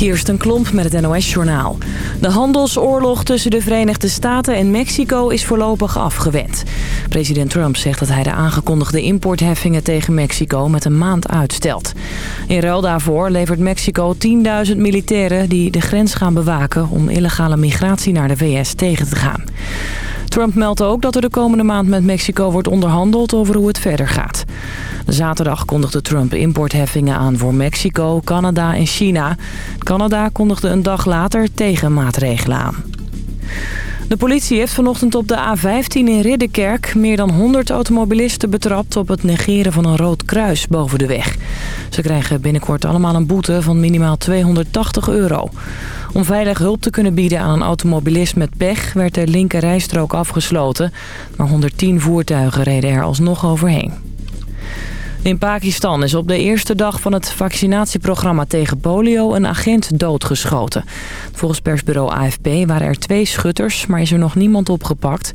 Kirsten Klomp met het NOS-journaal. De handelsoorlog tussen de Verenigde Staten en Mexico is voorlopig afgewend. President Trump zegt dat hij de aangekondigde importheffingen tegen Mexico met een maand uitstelt. In ruil daarvoor levert Mexico 10.000 militairen die de grens gaan bewaken... om illegale migratie naar de VS tegen te gaan. Trump meldt ook dat er de komende maand met Mexico wordt onderhandeld over hoe het verder gaat. Zaterdag kondigde Trump importheffingen aan voor Mexico, Canada en China. Canada kondigde een dag later tegenmaatregelen aan. De politie heeft vanochtend op de A15 in Ridderkerk meer dan 100 automobilisten betrapt op het negeren van een rood kruis boven de weg. Ze krijgen binnenkort allemaal een boete van minimaal 280 euro. Om veilig hulp te kunnen bieden aan een automobilist met pech werd de linker rijstrook afgesloten. Maar 110 voertuigen reden er alsnog overheen. In Pakistan is op de eerste dag van het vaccinatieprogramma tegen polio een agent doodgeschoten. Volgens persbureau AFP waren er twee schutters, maar is er nog niemand opgepakt.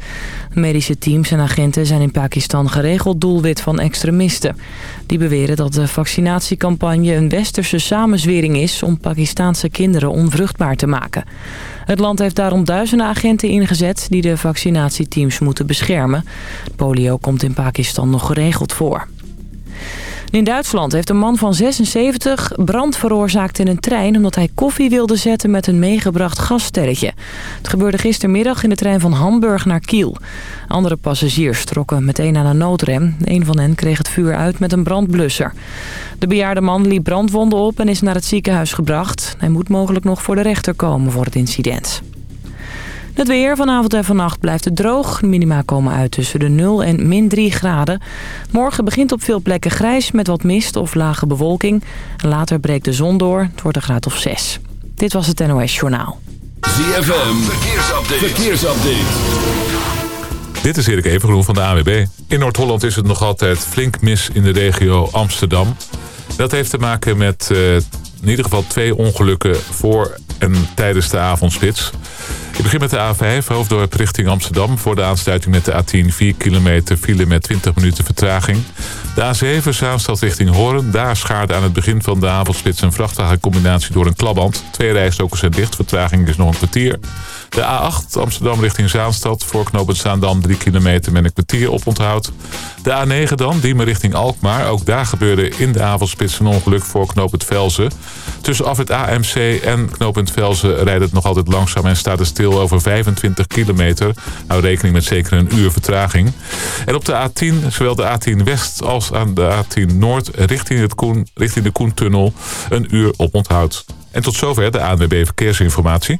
Medische teams en agenten zijn in Pakistan geregeld doelwit van extremisten. Die beweren dat de vaccinatiecampagne een westerse samenzwering is om Pakistaanse kinderen onvruchtbaar te maken. Het land heeft daarom duizenden agenten ingezet die de vaccinatieteams moeten beschermen. Polio komt in Pakistan nog geregeld voor. In Duitsland heeft een man van 76 brand veroorzaakt in een trein... omdat hij koffie wilde zetten met een meegebracht gassterretje. Het gebeurde gistermiddag in de trein van Hamburg naar Kiel. Andere passagiers trokken meteen aan de noodrem. Een van hen kreeg het vuur uit met een brandblusser. De bejaarde man liep brandwonden op en is naar het ziekenhuis gebracht. Hij moet mogelijk nog voor de rechter komen voor het incident. Het weer vanavond en vannacht blijft het droog. minima komen uit tussen de 0 en min 3 graden. Morgen begint op veel plekken grijs met wat mist of lage bewolking. Later breekt de zon door. Het wordt een graad of 6. Dit was het NOS Journaal. ZFM, verkeersupdate. verkeersupdate. Dit is Erik Evengroen van de AWB. In Noord-Holland is het nog altijd flink mis in de regio Amsterdam. Dat heeft te maken met uh, in ieder geval twee ongelukken voor en tijdens de avondspits. Ik begin met de A5, hoofddorp richting Amsterdam... voor de aansluiting met de A10, 4 kilometer file met 20 minuten vertraging. De A7, Zaanstad richting Hoorn. Daar schaarde aan het begin van de avondspits een vrachtwagencombinatie door een klapband. Twee rijstokers zijn dicht, vertraging is nog een kwartier. De A8 Amsterdam richting Zaanstad. Voor knooppunt Zaandam 3 kilometer met een kwartier op onthoud. De A9 dan, Diemen richting Alkmaar. Ook daar gebeurde in de avondspits een ongeluk voor knooppunt Velzen. Tussen af het AMC en knooppunt Velzen rijdt het nog altijd langzaam en staat het stil over 25 kilometer. Hou rekening met zeker een uur vertraging. En op de A10, zowel de A10 West als aan de A10 Noord richting, het Koen, richting de Koentunnel een uur op onthoud. En tot zover de ANWB Verkeersinformatie.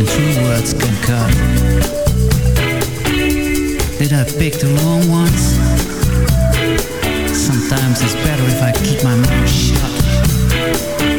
Even true words can cut. Did I pick the wrong ones? Sometimes it's better if I keep my mouth shut.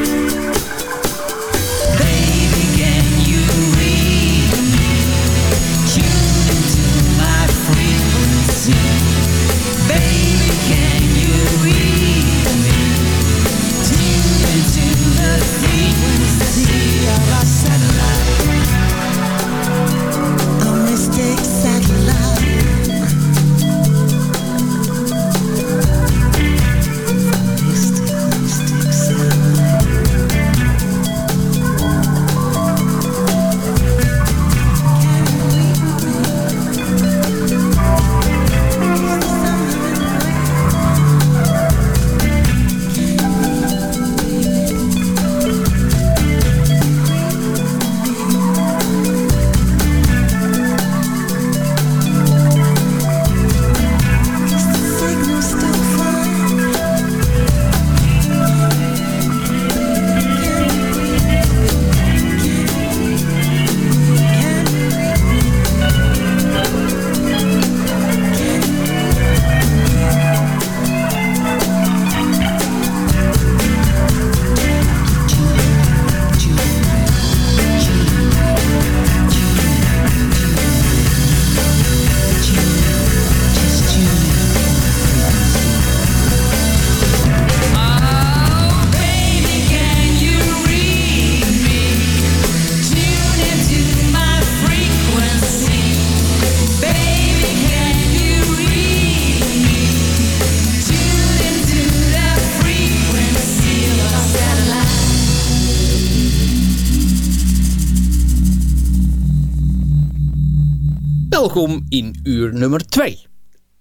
Welkom in uur nummer 2.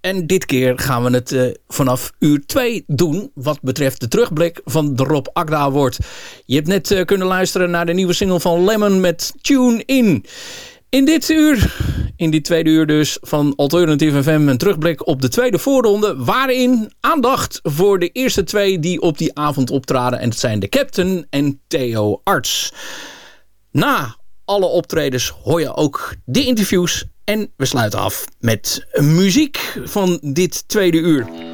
En dit keer gaan we het eh, vanaf uur 2 doen. Wat betreft de terugblik van de Rob Agda Award. Je hebt net eh, kunnen luisteren naar de nieuwe single van Lemon met Tune In. In dit uur, in dit tweede uur dus, van Alternative FM... een terugblik op de tweede voorronde... waarin aandacht voor de eerste twee die op die avond optraden. En dat zijn de Captain en Theo Arts. Na alle optredens hoor je ook de interviews. En we sluiten af met muziek van dit tweede uur.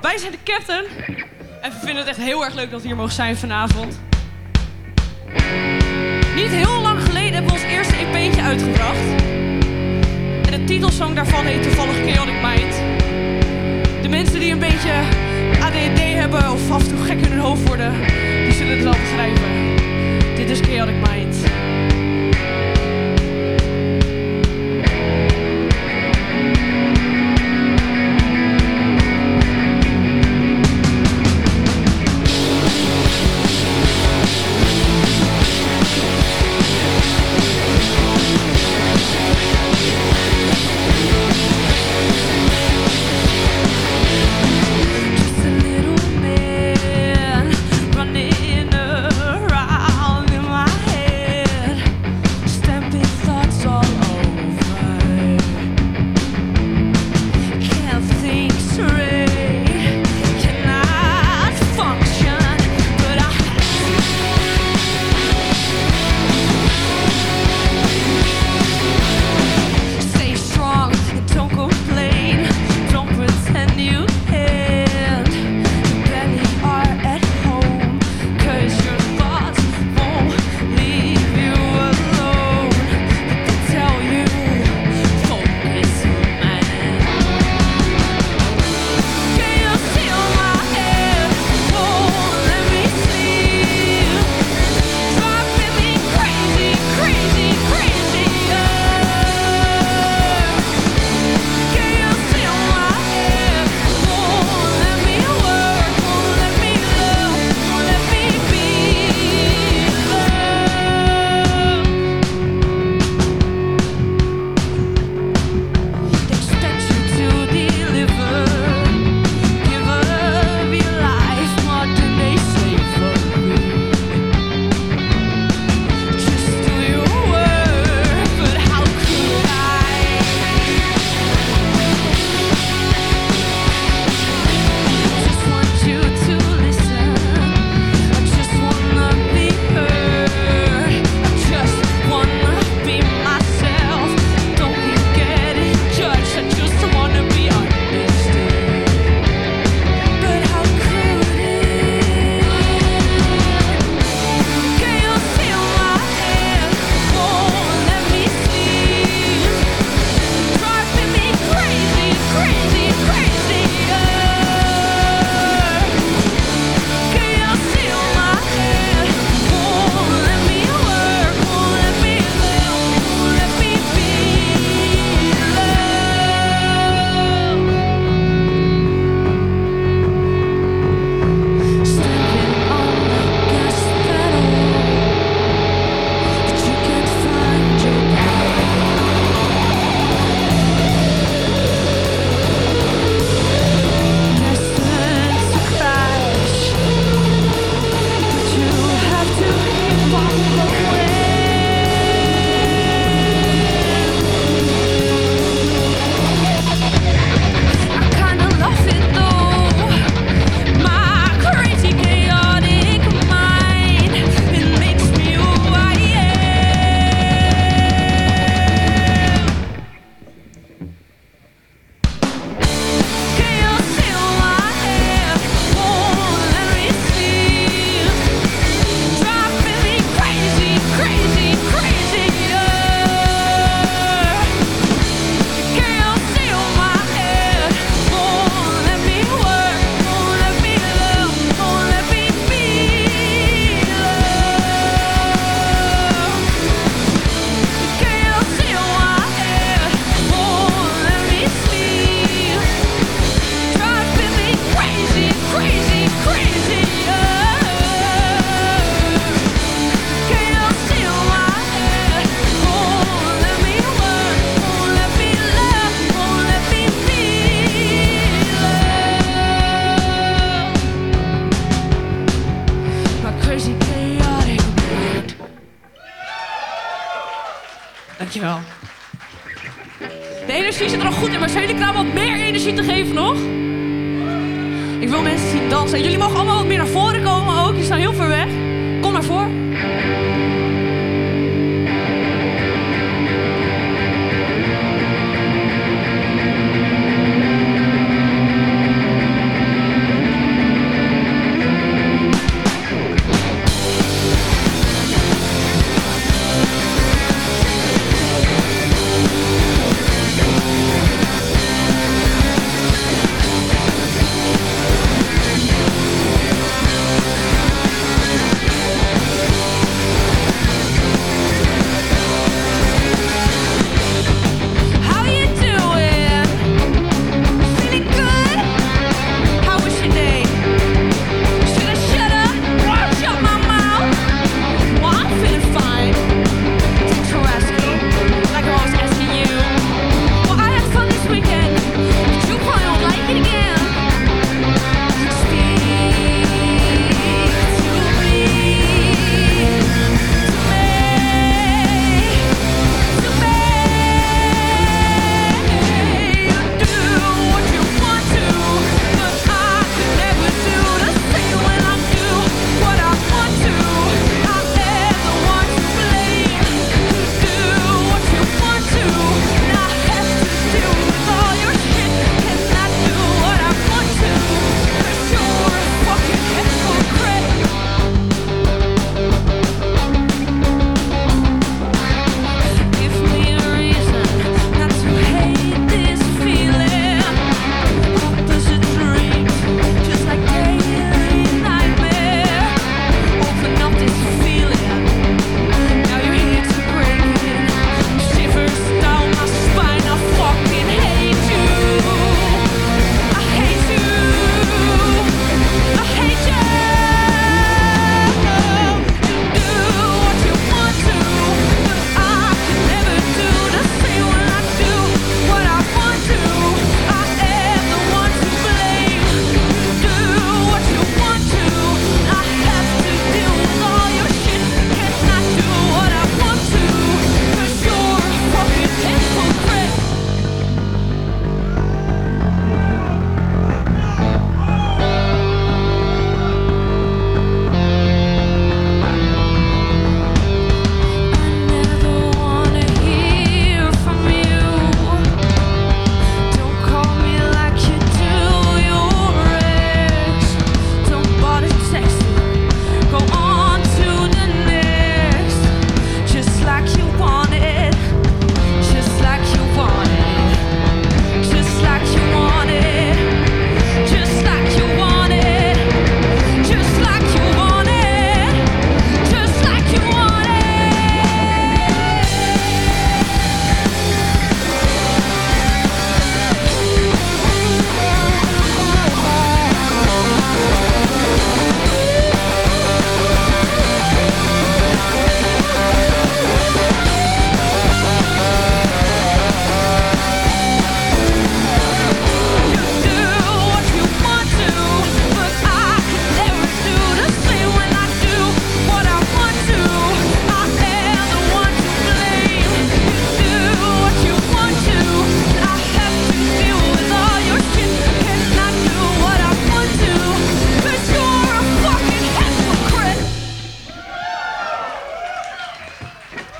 Wij zijn de captain. En we vinden het echt heel erg leuk dat we hier mogen zijn vanavond. Niet heel lang geleden hebben we ons eerste EP'tje uitgebracht. En de titelsong daarvan heet toevallig Chaotic Mind. De mensen die een beetje ADD hebben of af en toe gek in hun hoofd worden, die zullen het wel begrijpen. Dit is Chaotic Mind.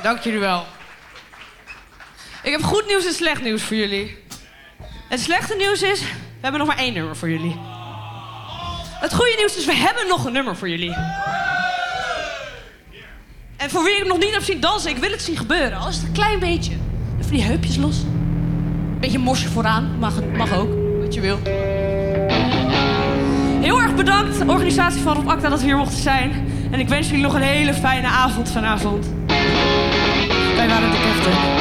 Dank jullie wel. Ik heb goed nieuws en slecht nieuws voor jullie. Het slechte nieuws is, we hebben nog maar één nummer voor jullie. Het goede nieuws is, we hebben nog een nummer voor jullie. En voor wie ik nog niet heb zien dansen, ik wil het zien gebeuren. Al is het een klein beetje. Even die heupjes los. Een beetje mosje vooraan, mag, het, mag ook. Wat je wil. Heel erg bedankt, organisatie van Rob Acta, dat we hier mochten zijn. En ik wens jullie nog een hele fijne avond vanavond. not a defter.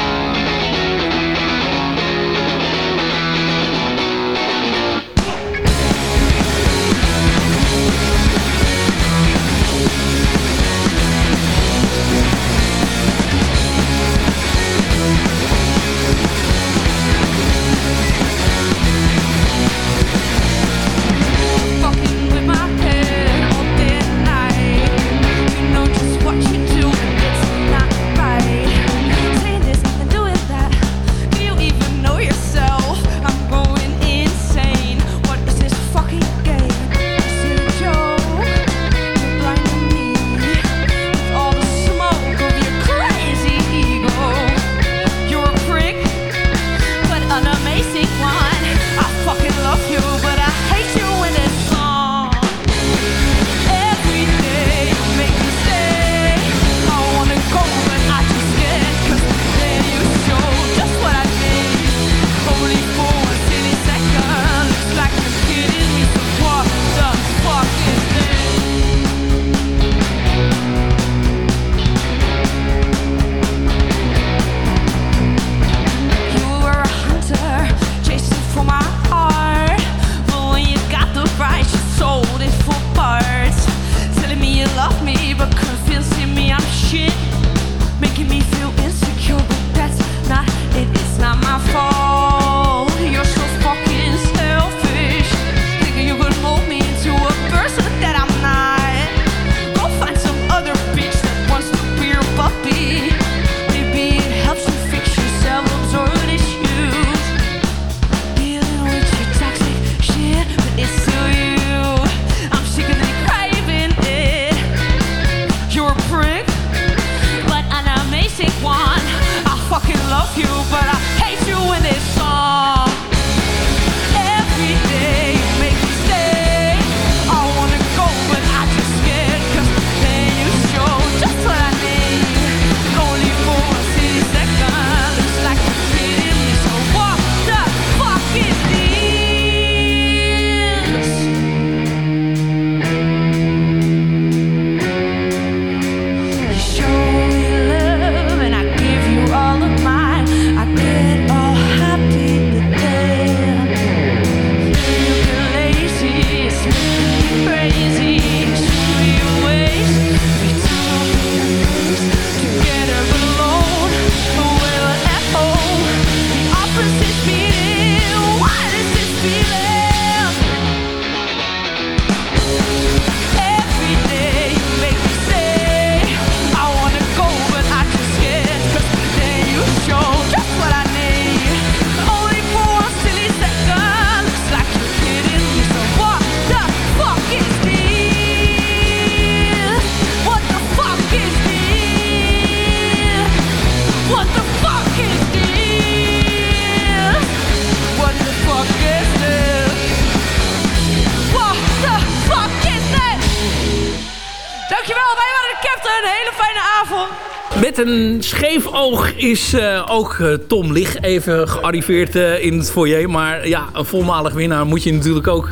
Met een scheef oog is eh, ook eh, Tom Lig even gearriveerd eh, in het foyer. Maar ja, een voormalig winnaar moet je natuurlijk ook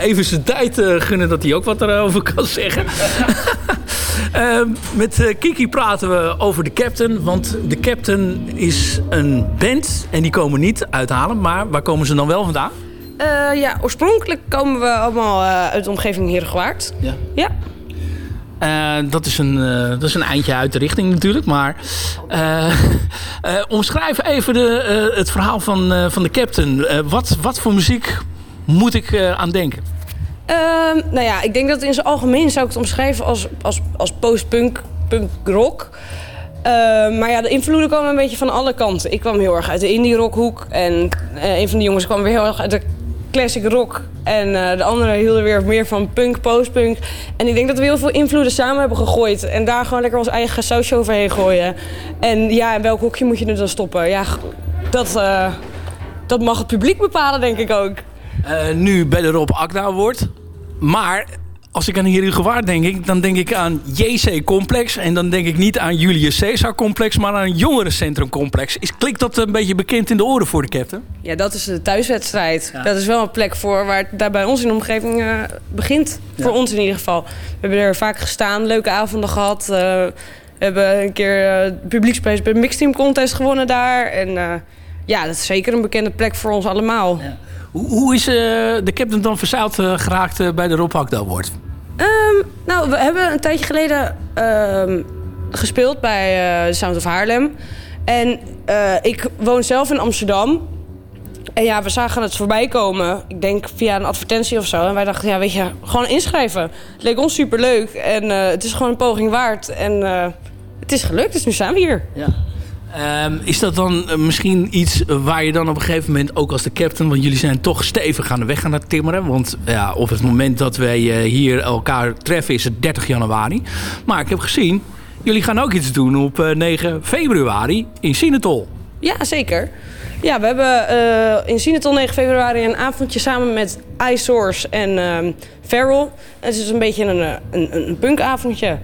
even zijn tijd gunnen dat hij ook wat erover kan zeggen. Met Kiki praten we over de Captain. Want de Captain is een band en die komen niet uithalen. Maar waar komen ze dan wel vandaan? Ja, oorspronkelijk komen we allemaal uit de omgeving Herengewaard. Ja. Ja. Eh, dat, is een, eh, dat is een eindje uit de richting natuurlijk. Maar eh, omschrijf even de, het verhaal van, van de Captain. Wat, wat voor muziek moet ik aan denken? Ehm, nou ja, ik denk dat in zijn algemeen zou ik het omschrijven als, als, als post-punk, punk rock. Ehm, maar ja, de invloeden komen een beetje van alle kanten. Ik kwam heel erg uit de indie rockhoek. En een van de jongens kwam weer heel erg uit de classic rock. En eh, de andere hielden weer meer van punk, postpunk. En ik denk dat we heel veel invloeden samen hebben gegooid. En daar gewoon lekker ons eigen sausje overheen gooien. En ja, in welk hoekje moet je het dan stoppen? Ja, dat, eh, dat mag het publiek bepalen, denk ik ook. Eh, nu bij de Rob Akda wordt. Maar als ik aan hier in gewaar denk, ik, dan denk ik aan JC Complex. En dan denk ik niet aan Julius Caesar Complex, maar aan Jongerencentrum Complex. Is, klinkt dat een beetje bekend in de oren voor de captain? Ja, dat is de thuiswedstrijd. Dat is wel een plek voor waar het daar bij ons in de omgeving eh, begint. Voor ons in ieder geval. We hebben er vaak gestaan, leuke avonden gehad. Eh, we hebben een keer uh, publieksprijs bij de Mixteam Contest gewonnen daar. En eh, ja, dat is zeker een bekende plek voor ons allemaal. Hoe, hoe is eh, de captain dan verzeild eh, geraakt eh, bij de Rob Award? Ehm, nou, we hebben een tijdje geleden ehm, gespeeld bij de Sound of Haarlem. En eh, ik woon zelf in Amsterdam. En ja, we zagen het voorbij komen. Ik denk via een advertentie of zo. En wij dachten, ja, weet je, gewoon inschrijven. Het leek ons superleuk. En eh, het is gewoon een poging waard. En het is gelukt, dus nu staan we hier. Ja. Ehm, is dat dan eh, misschien iets waar je dan op een gegeven moment ook als de captain, want jullie zijn toch stevig aan de weg aan het timmeren. Want ja, op het moment dat wij eh, hier elkaar treffen is het 30 januari. Maar ik heb gezien, jullie gaan ook iets doen op eh, 9 februari in Sinatol. Ja, zeker. Ja, we hebben eh, in Sinatol 9 februari een avondje samen met iSource en ehm Feral. Het is een beetje een, eh, een, een punkavondje.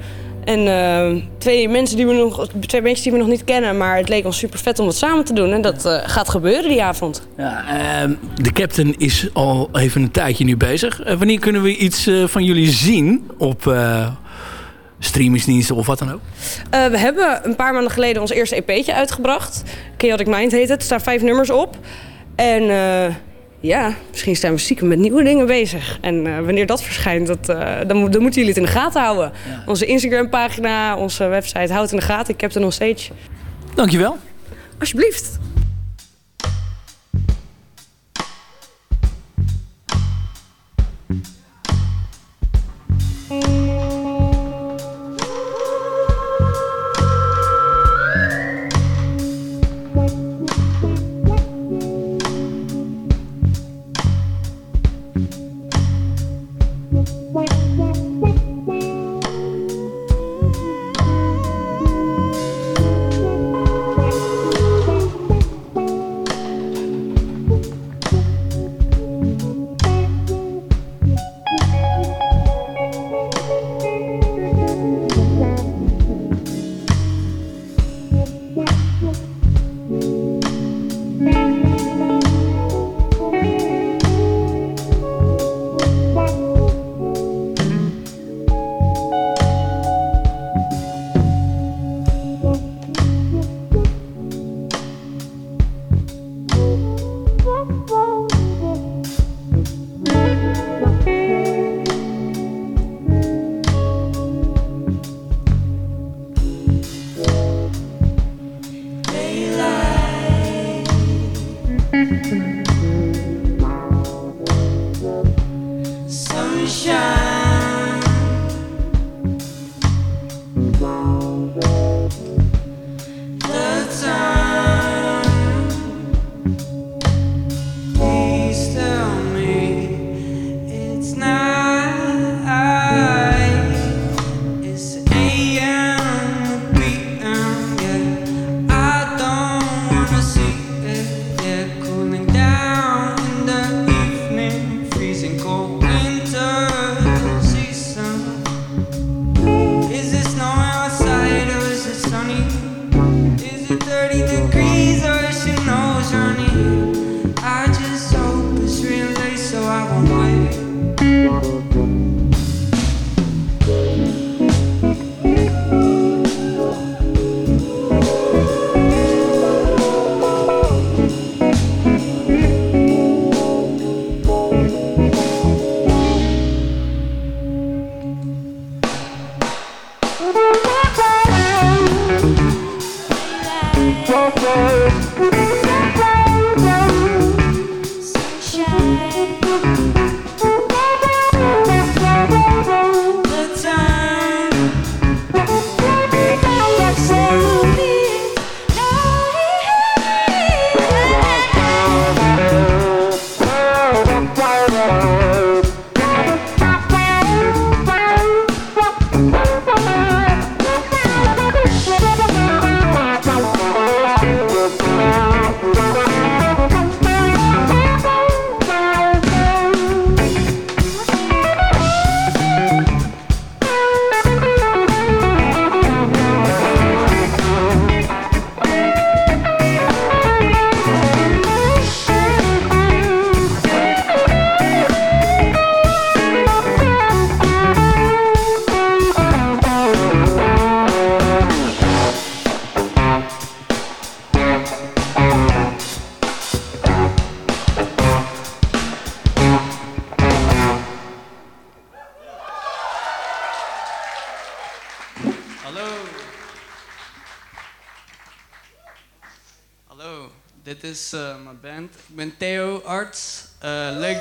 En ehm, twee mensen die we nog, twee mensen die we nog niet kennen, maar het leek ons super vet om wat samen te doen. En dat eh, gaat gebeuren die avond. Ja, ehm, de captain is al even een tijdje nu bezig. Eh, wanneer kunnen we iets eh, van jullie zien op eh streamingsdiensten of wat dan ook? Eh, we hebben een paar maanden geleden ons eerste EP'tje uitgebracht. Chaotic Mind heet het. Er staan vijf nummers op. En eh, ja, misschien zijn we stiekem met nieuwe dingen bezig. En eh, wanneer dat verschijnt, dat, eh, dan, mo- dan moeten jullie het in de gaten houden. Onze Instagram pagina, onze website, houd in de gaten. Ik heb het on stage. Dankjewel. Alsjeblieft.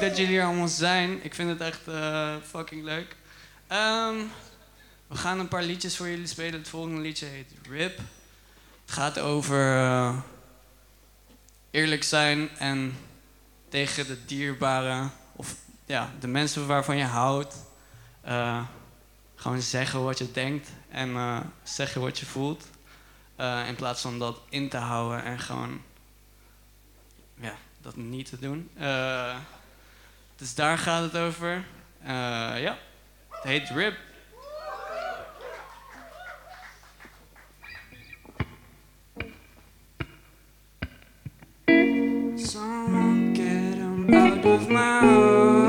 Dat jullie hier allemaal zijn. Ik vind het echt eh, fucking leuk. Ehm, we gaan een paar liedjes voor jullie spelen. Het volgende liedje heet Rip. Het gaat over eh, eerlijk zijn en tegen de dierbaren of ja, de mensen waarvan je houdt. eh, gewoon zeggen wat je denkt en zeggen wat je voelt. In plaats van dat in te houden en gewoon ja, dat niet te doen. Dus daar gaat het over. Eh, ja, het heet RIP. Someone get out of my.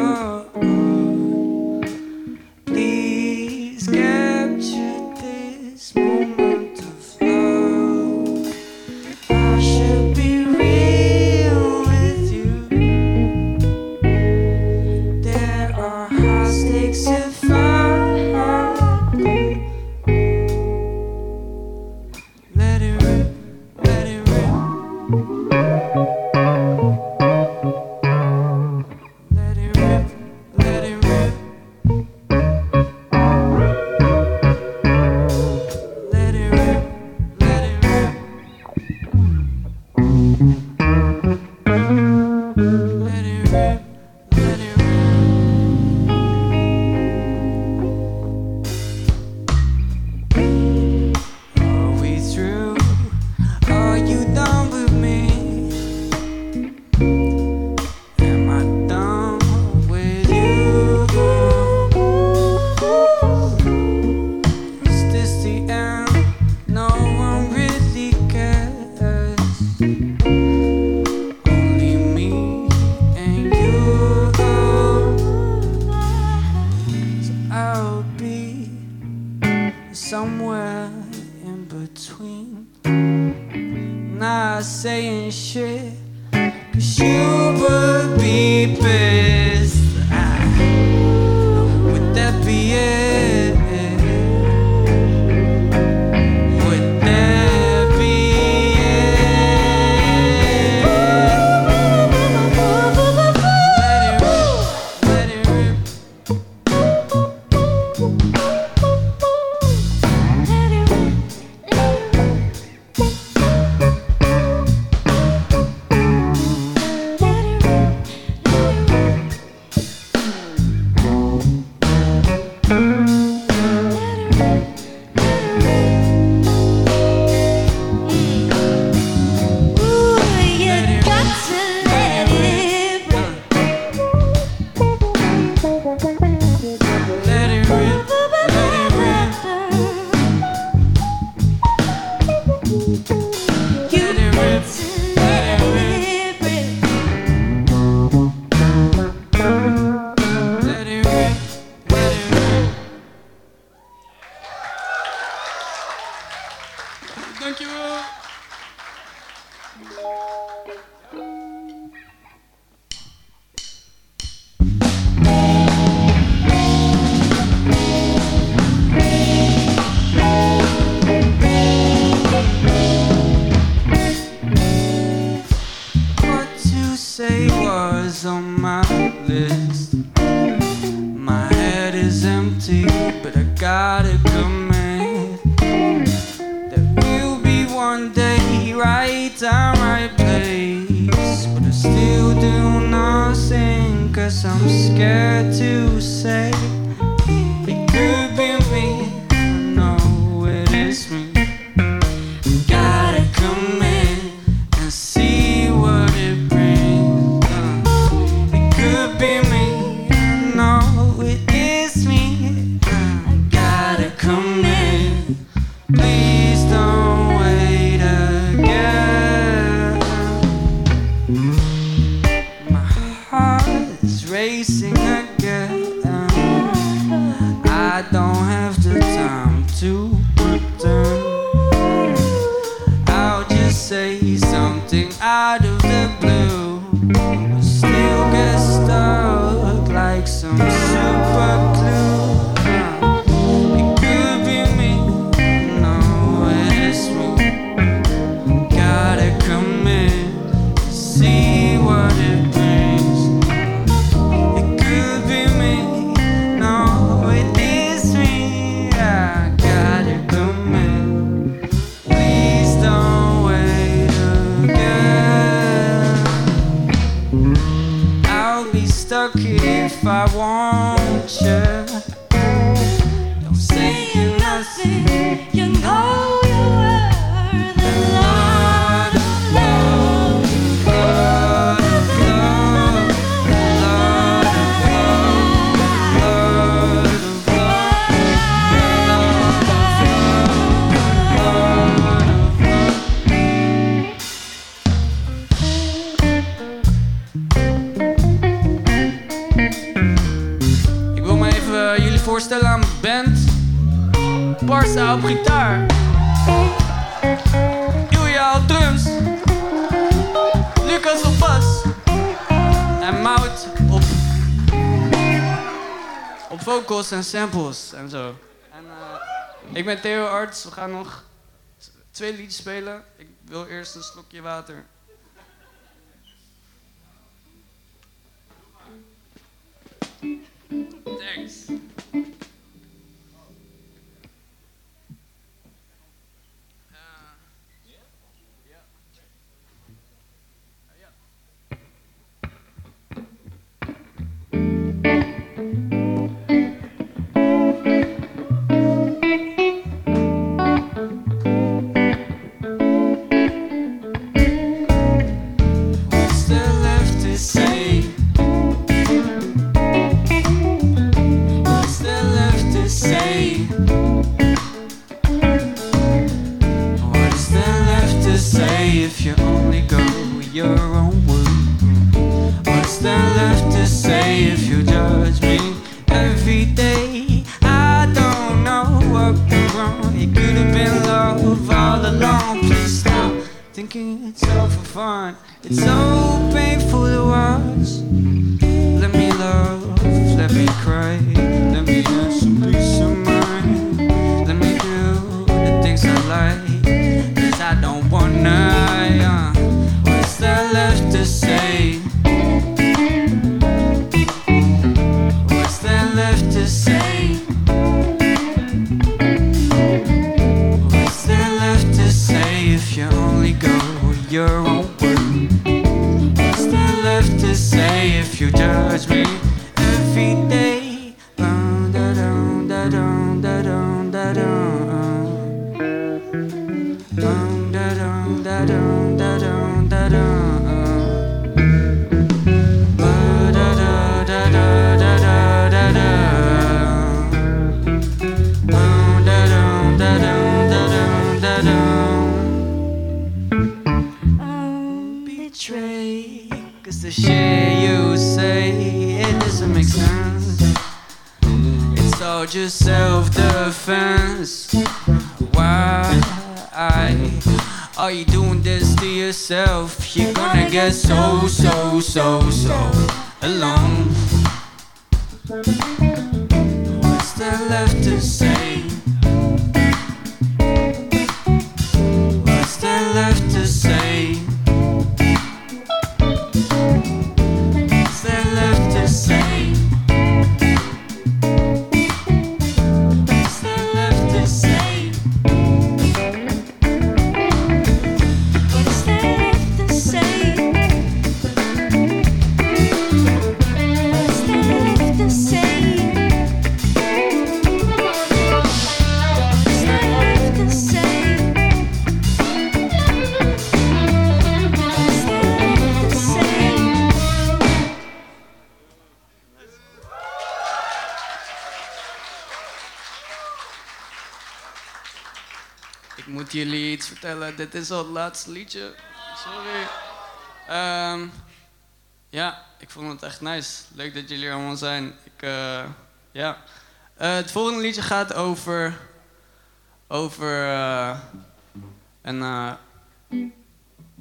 vocals en samples en zo. Eh, ik ben Theo Arts. We gaan nog twee liedjes spelen. Ik wil eerst een slokje water. Thanks. drinking, it's all for fun. It's so painful to watch. Let me love, let me cry. your own word. What's there left to say if you judge me? Laatste liedje. Sorry. Ehm, ja, ik vond het echt nice. Leuk dat jullie allemaal zijn. Ik, eh, ja. Eh, het volgende liedje gaat over... Over eh, een,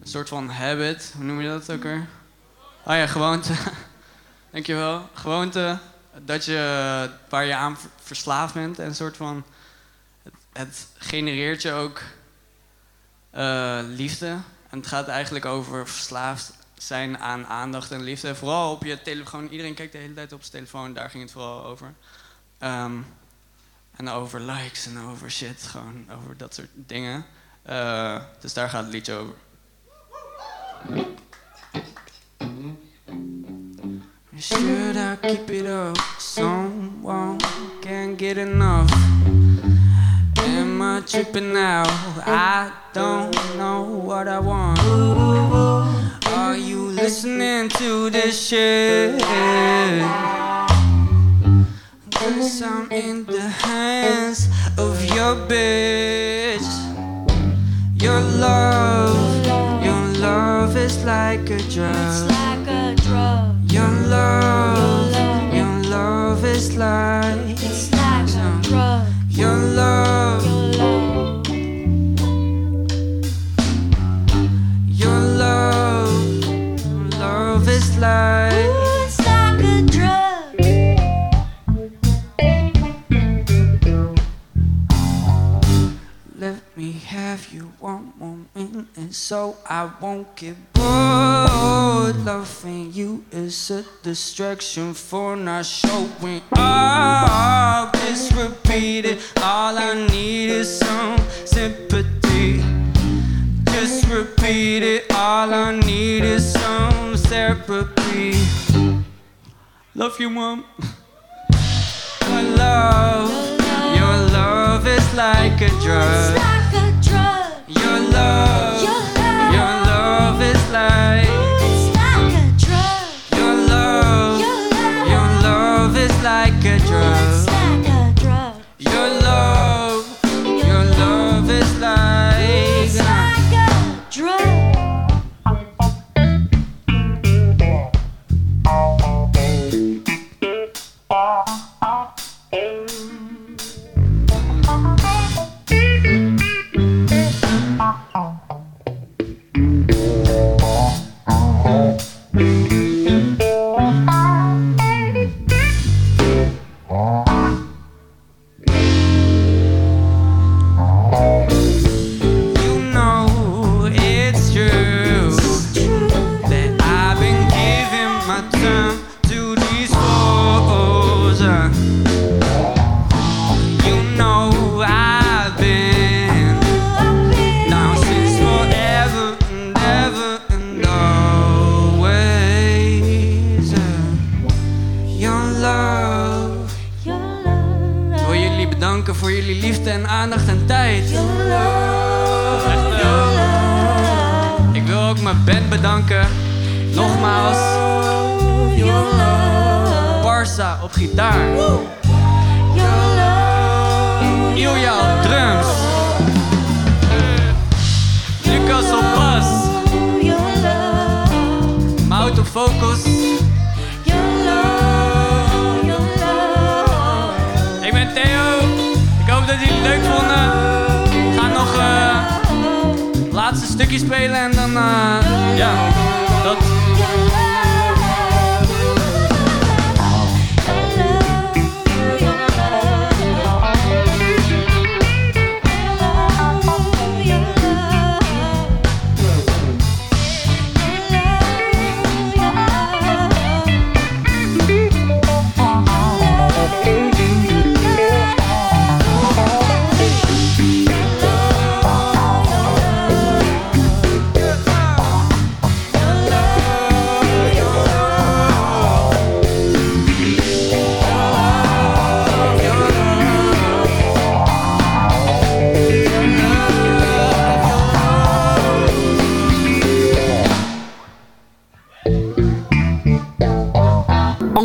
soort van habit. Hoe noem je dat ook weer? Oh ja, gewoonte. Dankjewel. Gewoonte. Dat je, waar je aan ver- verslaafd bent. En een soort van... Het genereert je ook eh, liefde. En het gaat eigenlijk over verslaafd zijn aan aandacht en liefde. Vooral op je telefoon. Iedereen kijkt de hele tijd op zijn telefoon. Daar ging het vooral over. Ehm, en over likes en over shit. Gewoon over dat soort dingen. Eh, dus daar gaat het liedje over. Should I keep it up? Someone can't get enough. Am I tripping now? I don't know what I want. Are you listening to this shit? Cause I'm in the hands of your bitch. Your love, your love is like a drug. like a drug. Your love, your love is like It's like a drug. Your love, your love, love is like have you one more minute so I won't get bored. Loving you is a distraction for not showing up. Just repeat it. All I need is some sympathy. Just repeat it. All I need is some therapy. Love you, mom. My love, your love is. Like a drug.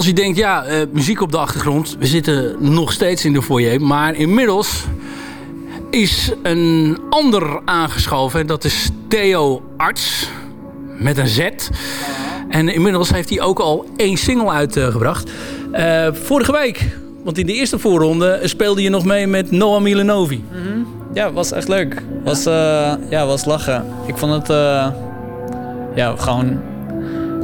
Als je denkt, ja, eh, muziek op de achtergrond. We zitten nog steeds in de foyer. Maar inmiddels is een ander aangeschoven. En dat is Theo Arts. Met een Z. En inmiddels heeft hij ook al één single uitgebracht. Eh, vorige week, want in de eerste voorronde speelde je nog mee met Noah Milanovi. Ja, was echt leuk. Was, eh, ja, was lachen. Ik vond het eh, ja, gewoon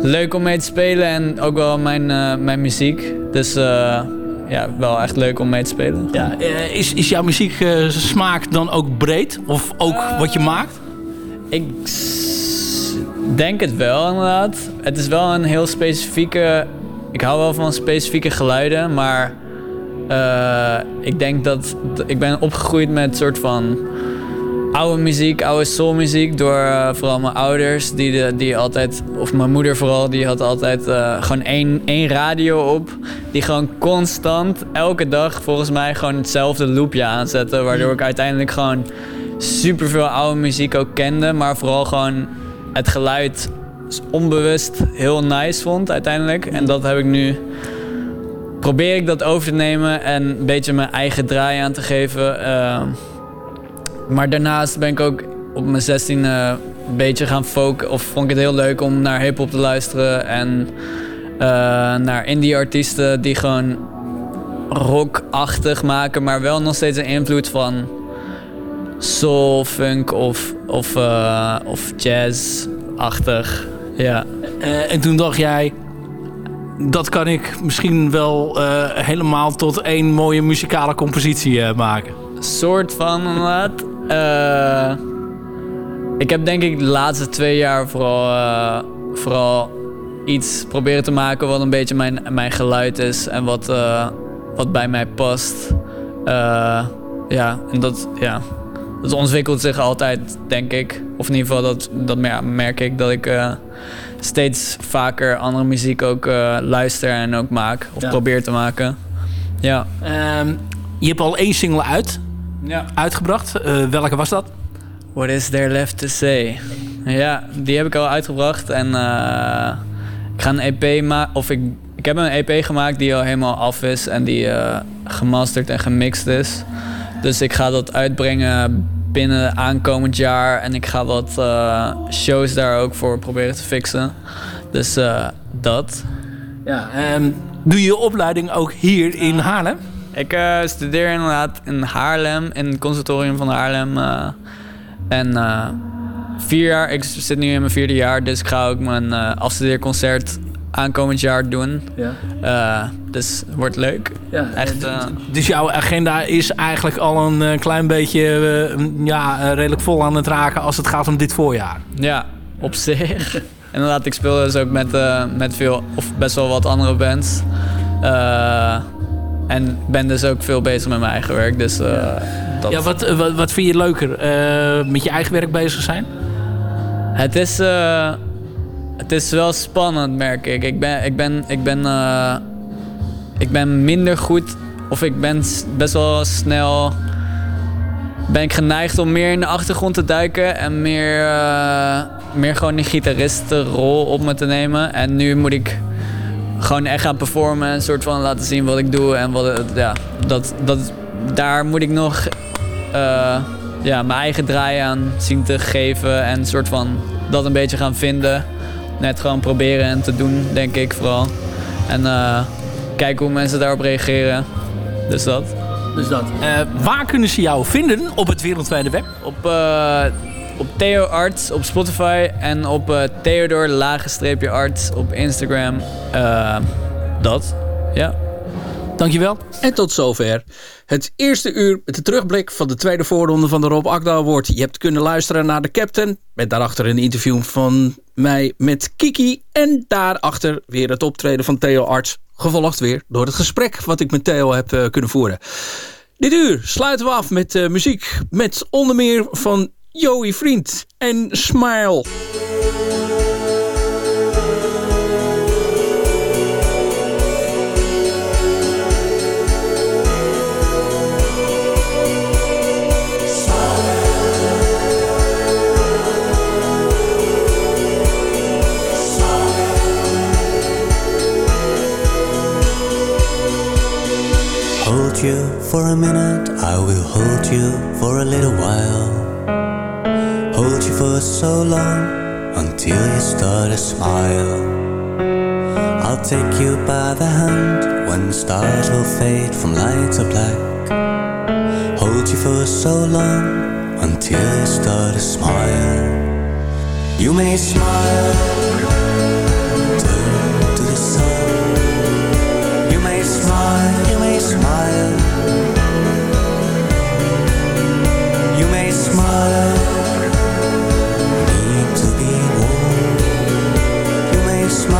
leuk om mee te spelen en ook wel mijn, eh, mijn muziek. Dus eh, ja, wel echt leuk om mee te spelen. Ja, eh, is, is jouw muzieksmaak dan ook breed? Of ook wat je maakt? Ik denk het wel inderdaad. Het is wel een heel specifieke... Ik hou wel van specifieke geluiden, maar... ik denk dat... dat- Ik ben opgegroeid met soort van... Oude muziek, oude soulmuziek door eh, vooral mijn ouders. Die, de, die altijd, of mijn moeder vooral, die had altijd eh, gewoon één, één radio op. Die gewoon constant, elke dag volgens mij gewoon hetzelfde loopje aanzette. Waardoor ik uiteindelijk gewoon superveel oude muziek ook kende. Maar vooral gewoon het geluid onbewust heel nice vond uiteindelijk. En dat heb ik nu... Probeer ik dat over te nemen en een beetje mijn eigen draai aan te geven. Eh, maar daarnaast ben ik ook op mijn 16 een beetje gaan focussen. Of vond ik het heel leuk om naar hip-hop te luisteren. En eh, naar indie artiesten die gewoon rockachtig maken. Maar wel nog steeds een invloed van soul, funk of, of, eh, of jazz-achtig. Ja. Eh, en toen dacht jij, dat kan ik misschien wel helemaal tot één mooie muzikale compositie maken. soort van inderdaad. Eh, ik heb denk ik de laatste twee jaar vooral, eh, vooral iets proberen te maken wat een beetje mijn, mijn geluid is en wat, eh, wat bij mij past. Ja, en dat, ja, dat ontwikkelt zich altijd, denk ik. Of in ieder geval, dat, dat mer- merk ik dat ik steeds vaker andere muziek ook luister en ook maak. Of Ja. probeer te maken. Ja. Ehm, je hebt al één single uit, ja. uitgebracht. Eh, welke was dat? What is there left to say? Ja, die heb ik al uitgebracht en eh, ik ga een EP maken. Of ik, ik heb een EP gemaakt die al helemaal af is en die eh, gemasterd en gemixt is. Dus ik ga dat uitbrengen binnen aankomend jaar en ik ga wat eh, shows daar ook voor proberen te fixen. Dus eh, dat. Ja. Ehm, doe je je opleiding ook hier in Haarlem? Ik eh, studeer inderdaad in Haarlem, in het conservatorium van Haarlem. eh, en eh, vier jaar, ik zit nu in mijn vierde jaar, dus ik ga ook mijn afstudeerconcert aankomend jaar doen. Ja. Dus het wordt leuk. Ja, Echt, Dus jouw agenda is eigenlijk al een klein beetje ja, redelijk vol aan het raken als het gaat om dit voorjaar. ja, op zich. Inderdaad, ik speel dus ook met, met veel, of best wel wat andere bands. Eh, en ben dus ook veel bezig met mijn eigen werk, dus eh, dat... Ja, wat, eh, wat, wat vind je leuker? Eh, met je eigen werk bezig zijn? Het is, het is wel spannend, merk ik. Ik ben, ik ben, ik ben, ik ben minder goed, of ik ben best wel snel. Ben ik geneigd om meer in de achtergrond te duiken en meer, meer gewoon die gitaristenrol op me te nemen. En nu moet ik gewoon echt gaan performen en een soort van laten zien wat ik doe. En wat, het- ja, dat, dat, daar moet ik nog eh, ja, mijn eigen draai aan zien te geven. En een soort van dat een beetje gaan vinden. Net gewoon proberen en te doen, denk ik vooral. En eh, kijken hoe mensen daarop reageren. Dus dat. Dus dat. Eh, waar kunnen ze jou vinden op het wereldwijde web? Op, eh, op Theo Arts op Spotify en op eh Theodor lagenstreepje arts op Instagram. Eh, dat, ja. Dankjewel. En tot zover het eerste uur met de terugblik van de tweede voorronde van de Rob Akda Award. Je hebt kunnen luisteren naar de captain. Met daarachter een interview van mij met Kiki. En daarachter weer het optreden van Theo Arts. Gevolgd weer door het gesprek wat ik met Theo heb eh, kunnen voeren. Dit uur sluiten we af met muziek. Met onder meer van Joey Vriend en Smile. Hold you for a minute, I will hold you for a little while. so long until you start to smile. I'll take you by the hand when stars will fade from light to black. Hold you for so long until you start to smile. You may smile. Turn to the sun. You may smile, you may smile. You may smile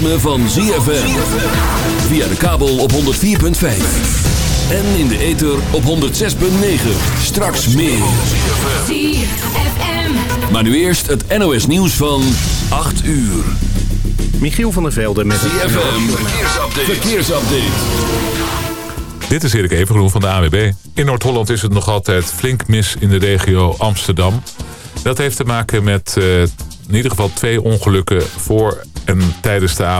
ritme van ZFM. Via de kabel op 104.5. En in de ether op 106.9. Straks meer. Maar nu eerst het NOS nieuws van 8 uur. Michiel van der Velde met het ZFM, verkeersupdate. verkeersupdate. Dit is Erik Evengroen van de AWB. In Noord-Holland is het nog altijd flink mis in de regio Amsterdam. Dat heeft te maken met eh, in ieder geval twee ongelukken voor en tijdens de avond.